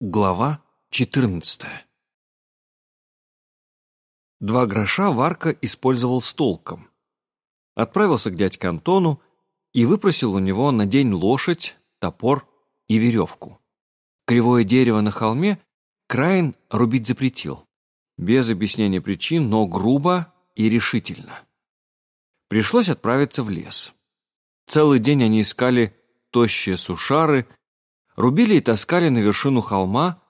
Глава 14 Два гроша Варка использовал с толком. Отправился к дядьке Антону и выпросил у него на день лошадь, топор и веревку. Кривое дерево на холме Краин рубить запретил, без объяснения причин, но грубо и решительно. Пришлось отправиться в лес. Целый день они искали тощие сушары, рубили и таскали на вершину холма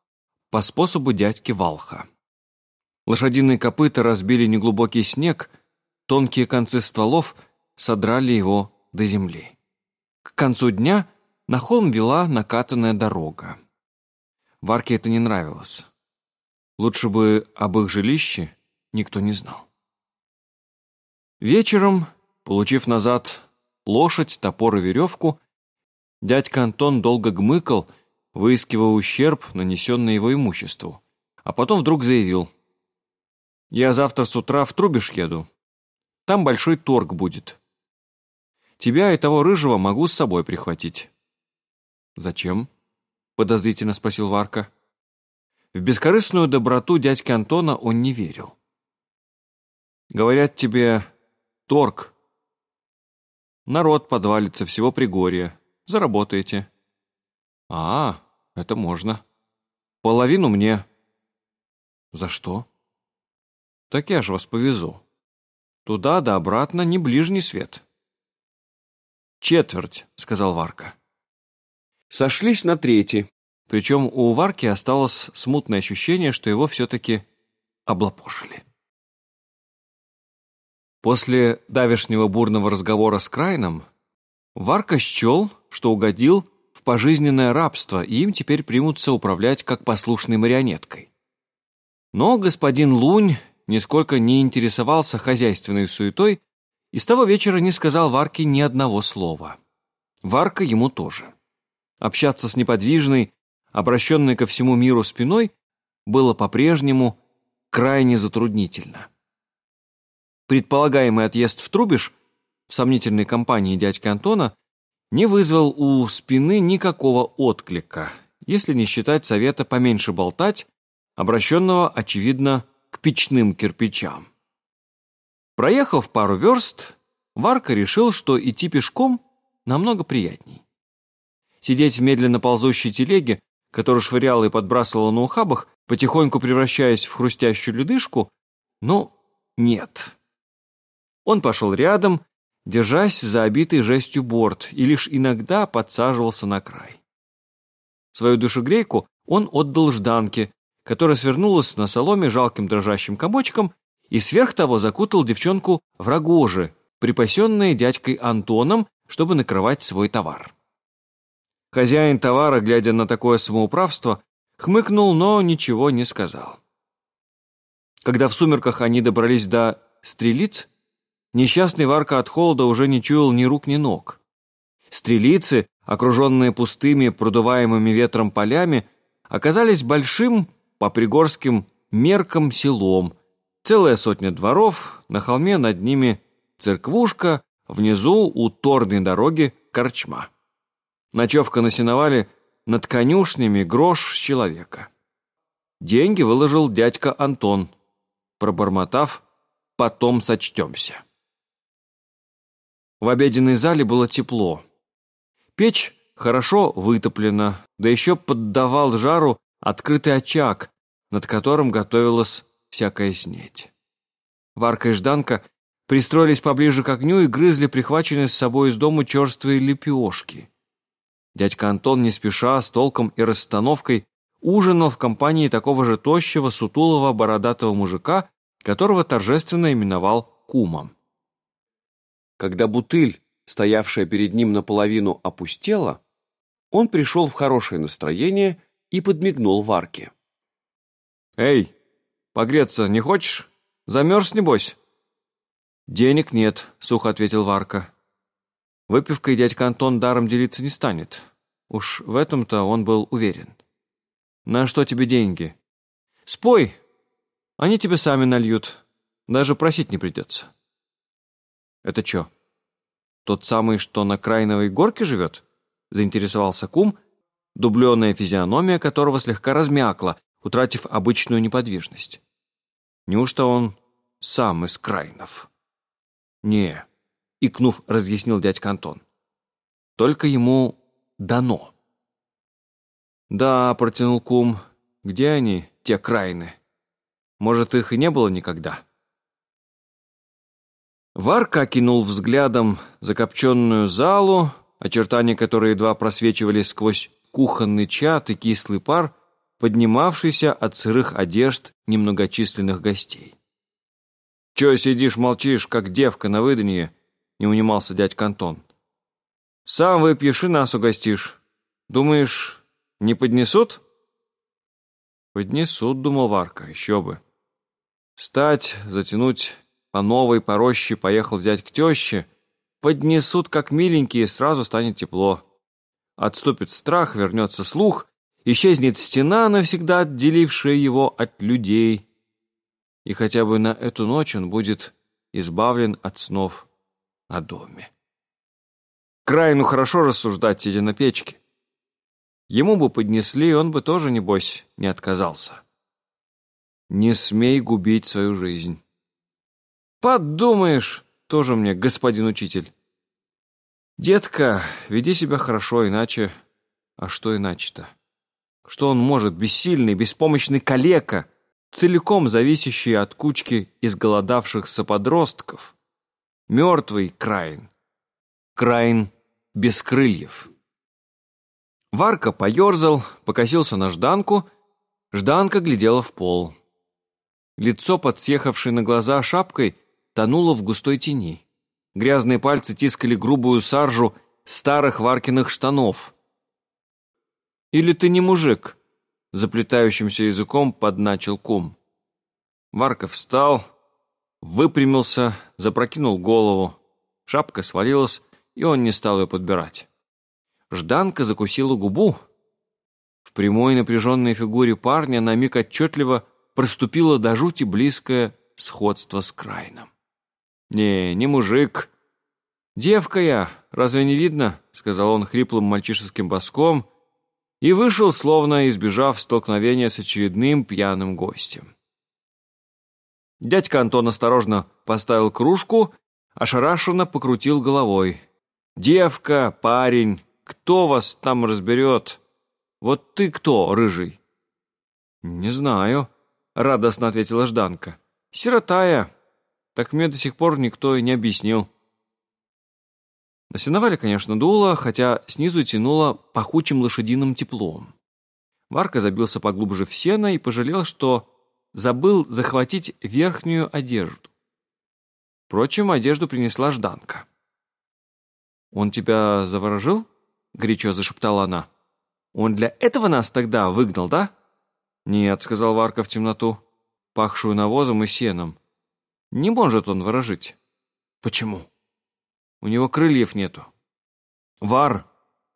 по способу дядьки Валха. Лошадиные копыта разбили неглубокий снег, тонкие концы стволов содрали его до земли. К концу дня на холм вела накатанная дорога. Варке это не нравилось. Лучше бы об их жилище никто не знал. Вечером, получив назад лошадь, топор и веревку, Дядька Антон долго гмыкал, выискивая ущерб, нанесенный его имуществу, а потом вдруг заявил. «Я завтра с утра в Трубиш еду. Там большой торг будет. Тебя и того рыжего могу с собой прихватить». «Зачем?» — подозрительно спросил Варка. В бескорыстную доброту дядьки Антона он не верил. «Говорят тебе, торг. Народ подвалится, всего Пригорья заработаете». «А, это можно. Половину мне». «За что?» «Так я же вас повезу. Туда да обратно не ближний свет». «Четверть», — сказал Варка. Сошлись на третий, причем у Варки осталось смутное ощущение, что его все-таки облапошили. После давешнего бурного разговора с Крайном Варка счел, что угодил в пожизненное рабство, и им теперь примутся управлять как послушной марионеткой. Но господин Лунь нисколько не интересовался хозяйственной суетой и с того вечера не сказал Варке ни одного слова. Варка ему тоже. Общаться с неподвижной, обращенной ко всему миру спиной, было по-прежнему крайне затруднительно. Предполагаемый отъезд в Трубиш в сомнительной компании дядьки Антона не вызвал у спины никакого отклика, если не считать совета поменьше болтать, обращенного, очевидно, к печным кирпичам. Проехав пару верст, Варка решил, что идти пешком намного приятней. Сидеть в медленно ползущей телеге, которую швыряла и подбрасывала на ухабах, потихоньку превращаясь в хрустящую ледышку, ну, нет. Он пошел рядом, держась за обитый жестью борт, и лишь иногда подсаживался на край. Свою душегрейку он отдал Жданке, которая свернулась на соломе жалким дрожащим комочком и сверх того закутал девчонку в рогожи, припасенные дядькой Антоном, чтобы накрывать свой товар. Хозяин товара, глядя на такое самоуправство, хмыкнул, но ничего не сказал. Когда в сумерках они добрались до стрелиц, Несчастный Варка от холода уже не чуял ни рук, ни ног. Стрелицы, окруженные пустыми, продуваемыми ветром полями, оказались большим, по пригорским меркам, селом. Целая сотня дворов, на холме над ними церквушка, внизу у торной дороги корчма. Ночевка на сеновале над конюшнями грош с человека. Деньги выложил дядька Антон, пробормотав «потом сочтемся». В обеденной зале было тепло. Печь хорошо вытоплена, да еще поддавал жару открытый очаг, над которым готовилась всякая снеть. Варка и Жданка пристроились поближе к огню и грызли прихваченные с собой из дома черствые лепешки. Дядька Антон не спеша, с толком и расстановкой ужинал в компании такого же тощего, сутулого, бородатого мужика, которого торжественно именовал кумом. Когда бутыль, стоявшая перед ним наполовину, опустела, он пришел в хорошее настроение и подмигнул Варке. «Эй, погреться не хочешь? Замерз, небось?» «Денег нет», — сухо ответил Варка. Выпивкой дядька Антон даром делиться не станет. Уж в этом-то он был уверен. «На что тебе деньги?» «Спой! Они тебе сами нальют. Даже просить не придется». «Это что, тот самый, что на Крайновой горке живет?» — заинтересовался кум, дубленая физиономия которого слегка размякла, утратив обычную неподвижность. Неужто он сам из Крайнов? Не, икнув, разъяснил дядька Антон. Только ему дано. Да, протянул кум, где они, те Крайны? Может, их и не было никогда? Варка кинул взглядом закопченную залу, очертания которой едва просвечивали сквозь кухонный чат и кислый пар, поднимавшийся от сырых одежд немногочисленных гостей. «Чё сидишь, молчишь, как девка на выданье?» — не унимался дядька Антон. «Сам выпьешь и нас угостишь. Думаешь, не поднесут?» «Поднесут», — думал Варка, — «еще бы». Встать, затянуть по новой, по роще поехал взять к теще, поднесут как миленькие, сразу станет тепло. Отступит страх, вернется слух, исчезнет стена, навсегда отделившая его от людей. И хотя бы на эту ночь он будет избавлен от снов о доме. Крайну хорошо рассуждать, сидя на печке. Ему бы поднесли, он бы тоже, небось, не отказался. Не смей губить свою жизнь. Подумаешь, тоже мне, господин учитель. Детка, веди себя хорошо, иначе... А что иначе-то? Что он может, бессильный, беспомощный калека, целиком зависящий от кучки изголодавшихся подростков? Мертвый Крайн. Крайн без крыльев. Варка поерзал, покосился на Жданку. Жданка глядела в пол. Лицо, подсъехавшее на глаза шапкой, тонуло в густой тени. Грязные пальцы тискали грубую саржу старых Варкиных штанов. «Или ты не мужик?» — заплетающимся языком подначил кум. Варка встал, выпрямился, запрокинул голову. Шапка свалилась, и он не стал ее подбирать. Жданка закусила губу. В прямой напряженной фигуре парня на миг отчетливо проступило до жути близкое сходство с Крайном. «Не, не мужик. Девка я, разве не видно?» — сказал он хриплым мальчишеским боском и вышел, словно избежав столкновения с очередным пьяным гостем. Дядька Антон осторожно поставил кружку, ошарашенно покрутил головой. «Девка, парень, кто вас там разберет? Вот ты кто, рыжий?» «Не знаю», — радостно ответила Жданка. «Сиротая, так мне до сих пор никто и не объяснил. На сеновале, конечно, дуло, хотя снизу тянуло пахучим лошадиным теплом. Варка забился поглубже в сено и пожалел, что забыл захватить верхнюю одежду. Впрочем, одежду принесла Жданка. «Он тебя заворожил?» — горячо зашептала она. «Он для этого нас тогда выгнал, да?» «Нет», — сказал Варка в темноту, пахшую навозом и сеном. Не может он ворожить. Почему? У него крыльев нету. Вар.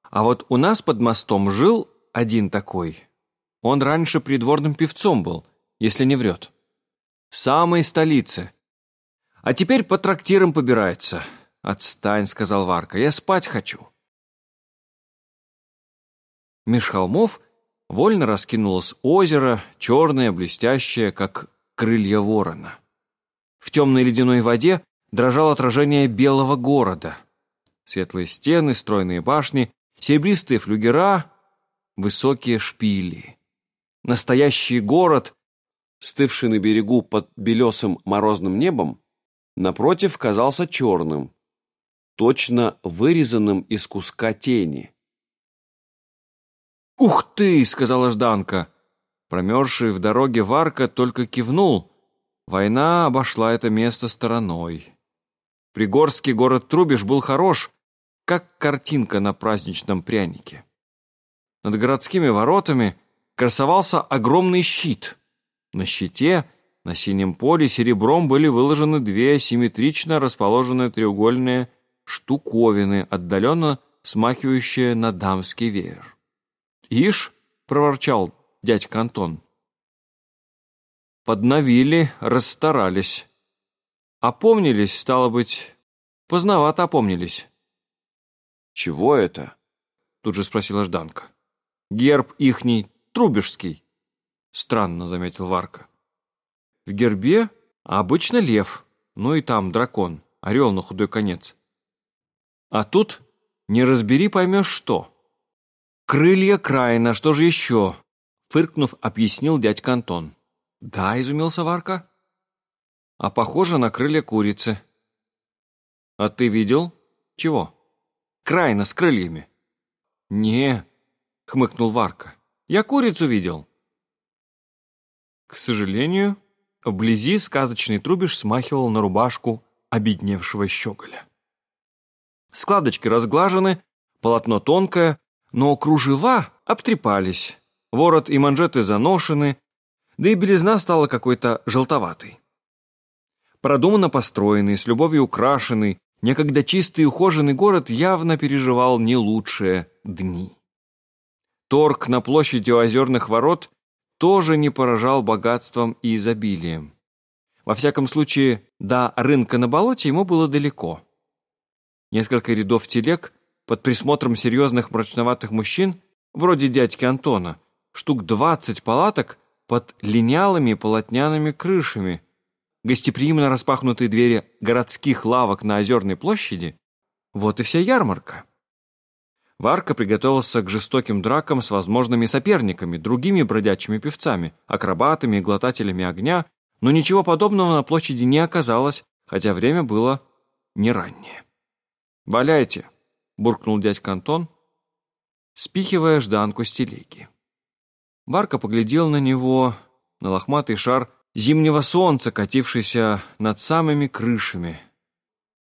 А вот у нас под мостом жил один такой. Он раньше придворным певцом был, если не врет. В самой столице. А теперь по трактирам побирается. Отстань, сказал Варка, я спать хочу. Меж холмов вольно раскинулось озеро, черное, блестящее, как крылья ворона. В темной ледяной воде дрожало отражение белого города. Светлые стены, стройные башни, серебристые флюгера, высокие шпили. Настоящий город, стывший на берегу под белесым морозным небом, напротив казался черным, точно вырезанным из куска тени. «Ух ты!» — сказала Жданка. Промерзший в дороге Варка только кивнул, Война обошла это место стороной. Пригорский город Трубиш был хорош, как картинка на праздничном прянике. Над городскими воротами красовался огромный щит. На щите, на синем поле, серебром были выложены две симметрично расположенные треугольные штуковины, отдаленно смахивающие на дамский веер. «Ишь!» — проворчал дядька Антон. Подновили, расстарались. Опомнились, стало быть, поздновато опомнились. «Чего это?» — тут же спросила Жданка. Герб ихний Трубежский. Странно, заметил Варка. В гербе обычно лев, но и там дракон, орел на худой конец. А тут не разбери, поймешь что. Крылья Крайна, что же еще? Фыркнув, объяснил дядька Антон. Да, изумился Варка. А похоже на крылья курицы. А ты видел? Чего? Крайна с крыльями. Не, хмыкнул Варка. Я курицу видел. К сожалению, вблизи сказочный трубеж смахивал на рубашку обедневшего щеголя. Складочки разглажены, полотно тонкое, но кружева обтрепались, ворот и манжеты заношены, да и белизна стала какой-то желтоватой. Продуманно построенный, с любовью украшенный, некогда чистый и ухоженный город явно переживал не лучшие дни. Торг на площади у озерных ворот тоже не поражал богатством и изобилием. Во всяком случае, до рынка на болоте ему было далеко. Несколько рядов телег под присмотром серьезных мрачноватых мужчин, вроде дядьки Антона, штук двадцать палаток под линялыми полотняными крышами, гостеприимно распахнутые двери городских лавок на Озерной площади — вот и вся ярмарка. Варка приготовился к жестоким дракам с возможными соперниками, другими бродячими певцами, акробатами и глотателями огня, но ничего подобного на площади не оказалось, хотя время было не раннее. «Валяйте!» — буркнул дядька Антон, спихивая Жданку с телеги. Варка поглядел на него, на лохматый шар зимнего солнца, катившийся над самыми крышами,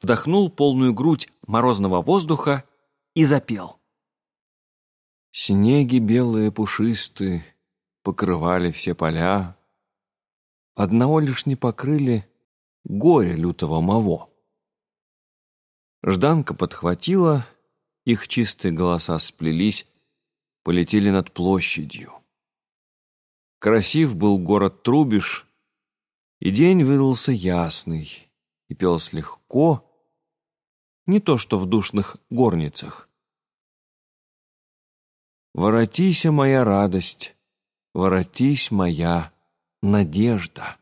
вдохнул полную грудь морозного воздуха и запел. Снеги белые пушистые покрывали все поля, Одного лишь не покрыли горе лютого маво. Жданка подхватила, их чистые голоса сплелись, полетели над площадью. Красив был город Трубиш, и день выдался ясный, и пелось легко, не то что в душных горницах. Воротися, моя радость, воротись, моя надежда.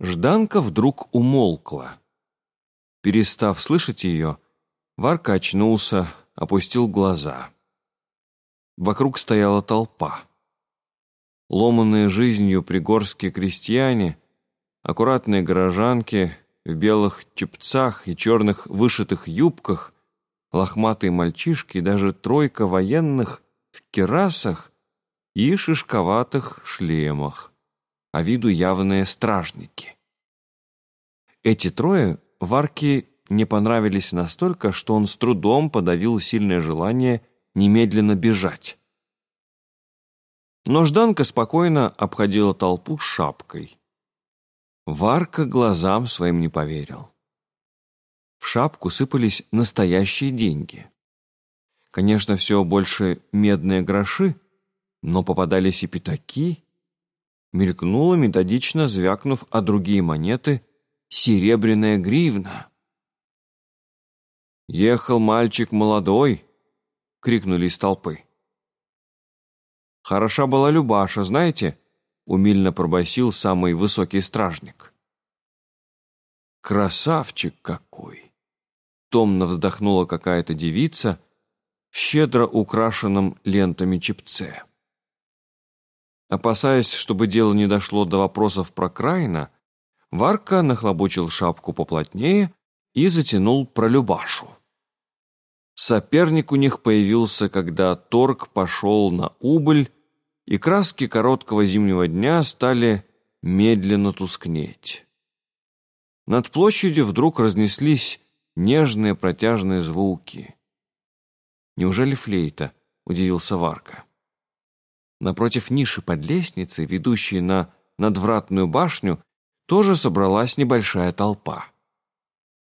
Жданка вдруг умолкла. Перестав слышать ее, Варка очнулся, опустил глаза. Вокруг стояла толпа. Ломанные жизнью пригорские крестьяне, аккуратные горожанки в белых чепцах и черных вышитых юбках лохматые мальчишки и даже тройка военных в керасах и шишковатых шлемах, а виду явные стражники. Эти трое Варке не понравились настолько, что он с трудом подавил сильное желание немедленно бежать. Но Жданка спокойно обходила толпу шапкой. Варка глазам своим не поверил в шапку сыпались настоящие деньги. Конечно, все больше медные гроши, но попадались и пятаки. Мелькнула, методично звякнув о другие монеты, серебряная гривна. «Ехал мальчик молодой!» — крикнули из толпы. «Хороша была Любаша, знаете?» — умильно пробасил самый высокий стражник. «Красавчик какой!» томно вздохнула какая-то девица в щедро украшенном лентами чепце. Опасаясь, чтобы дело не дошло до вопросов про Крайна, Варка нахлобучил шапку поплотнее и затянул про Любашу. Соперник у них появился, когда торг пошел на убыль, и краски короткого зимнего дня стали медленно тускнеть. Над площадью вдруг разнеслись нежные протяжные звуки. «Неужели флейта?» — удивился Варка. Напротив ниши под лестницей, ведущей на надвратную башню, тоже собралась небольшая толпа.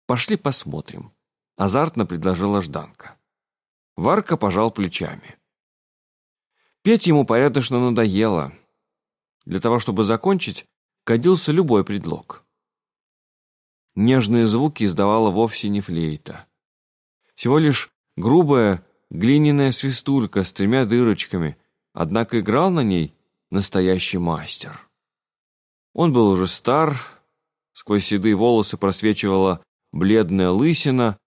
«Пошли посмотрим», — азартно предложила Жданка. Варка пожал плечами. Петь ему порядочно надоело. Для того, чтобы закончить, годился любой предлог. Нежные звуки издавала вовсе не флейта. Всего лишь грубая, глиняная свистулька с тремя дырочками, однако играл на ней настоящий мастер. Он был уже стар, сквозь седые волосы просвечивала бледная лысина,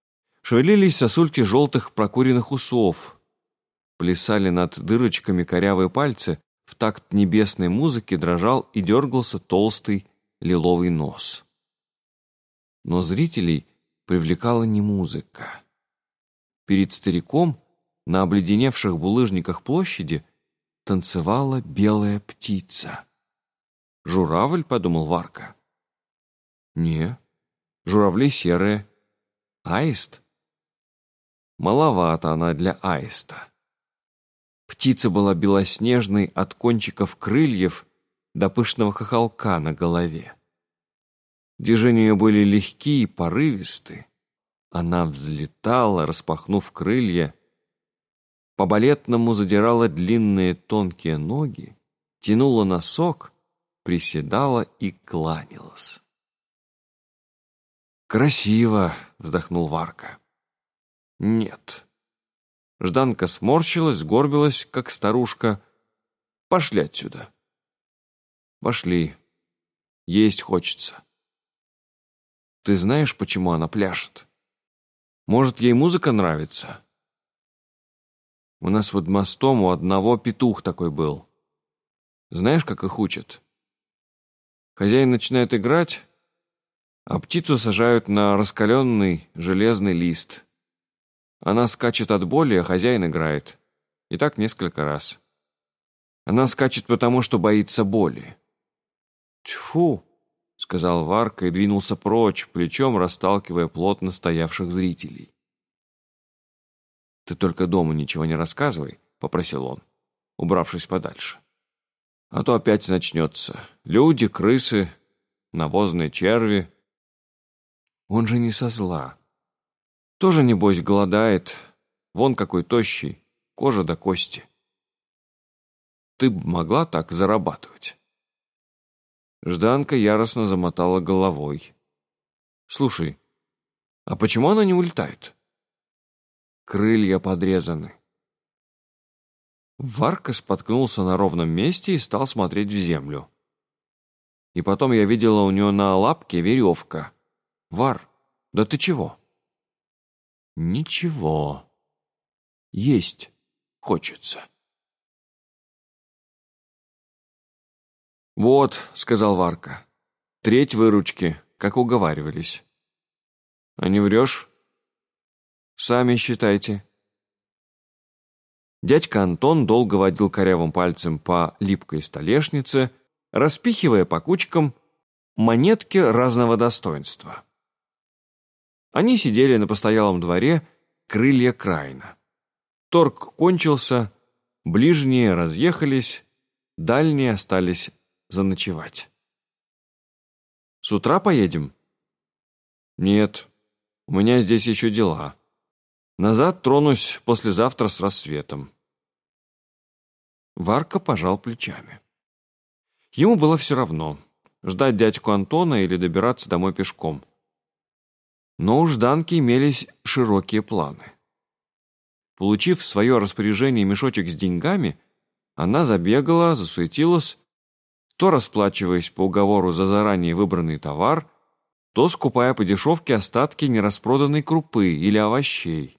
шевелились сосульки желтых прокуренных усов, плясали над дырочками корявые пальцы, в такт небесной музыки дрожал и дергался толстый лиловый нос. Но зрителей привлекала не музыка. Перед стариком на обледеневших булыжниках площади танцевала белая птица. «Журавль?» — подумал Варка. «Не, журавли серые. Аист?» Маловато она для аиста. Птица была белоснежной от кончиков крыльев до пышного хохолка на голове. Движения были легкие и порывисты. Она взлетала, распахнув крылья, по-балетному задирала длинные тонкие ноги, тянула носок, приседала и кланялась. «Красиво!» — вздохнул Варка. «Нет». Жданка сморщилась, сгорбилась, как старушка. «Пошли отсюда». «Пошли. Есть хочется». «Ты знаешь, почему она пляшет? Может, ей музыка нравится?» У нас под мостом у одного петух такой был. Знаешь, как их учат? Хозяин начинает играть, а птицу сажают на раскаленный железный лист. Она скачет от боли, а хозяин играет. И так несколько раз. Она скачет потому, что боится боли. «Тьфу!» — сказал Варка и двинулся прочь, плечом расталкивая плотно стоявших зрителей. «Ты только дома ничего не рассказывай», — попросил он, убравшись подальше. «А то опять начнется. Люди, крысы, навозные черви». Он же не со зла. Тоже, небось, голодает. Вон какой тощий, кожа до кости. Ты бы могла так зарабатывать?» Жданка яростно замотала головой. «Слушай, а почему она не улетает?» крылья подрезаны. Варка споткнулся на ровном месте и стал смотреть в землю. И потом я видела у него на лапке веревка. Вар, да ты чего? Ничего. Есть хочется. «Вот», — сказал Варка, — «треть выручки, как уговаривались». «А не врешь?» Сами считайте». Дядька Антон долго водил корявым пальцем по липкой столешнице, распихивая по кучкам монетки разного достоинства. Они сидели на постоялом дворе крылья Крайна. Торг кончился, ближние разъехались, дальние остались заночевать. «С утра поедем?» «Нет, у меня здесь еще дела». Назад тронусь послезавтра с рассветом. Варка пожал плечами. Ему было все равно, ждать дядьку Антона или добираться домой пешком. Но у Жданки имелись широкие планы. Получив в свое распоряжение мешочек с деньгами, она забегала, засуетилась, то расплачиваясь по уговору за заранее выбранный товар, то скупая по дешевке остатки нераспроданной крупы или овощей.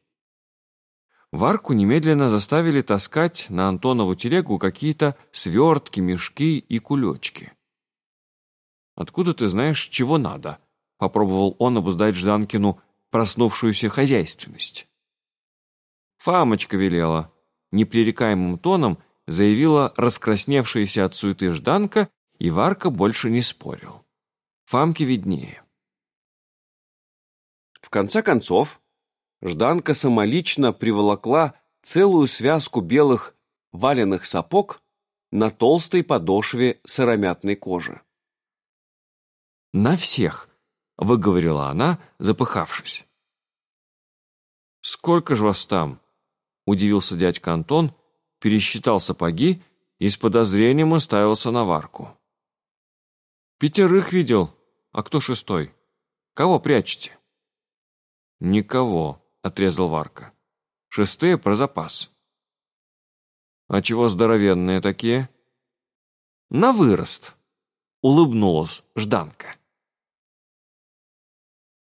Варку немедленно заставили таскать на Антонову телегу какие-то свертки, мешки и кулечки. «Откуда ты знаешь, чего надо?» — попробовал он обуздать Жданкину проснувшуюся хозяйственность. «Фамочка велела», — непререкаемым тоном заявила раскрасневшаяся от суеты Жданка, и Варка больше не спорил. Фамке виднее. В конце концов, Жданка самолично приволокла целую связку белых валенных сапог на толстой подошве сыромятной кожи. «На всех!» — выговорила она, запыхавшись. «Сколько же вас там?» — удивился дядька Антон, пересчитал сапоги и с подозрением уставился на варку. «Пятерых видел. А кто шестой? Кого прячете?» «Никого», — отрезал Варка. шестые про запас. А чего здоровенные такие? На вырост, улыбнулась Жданка.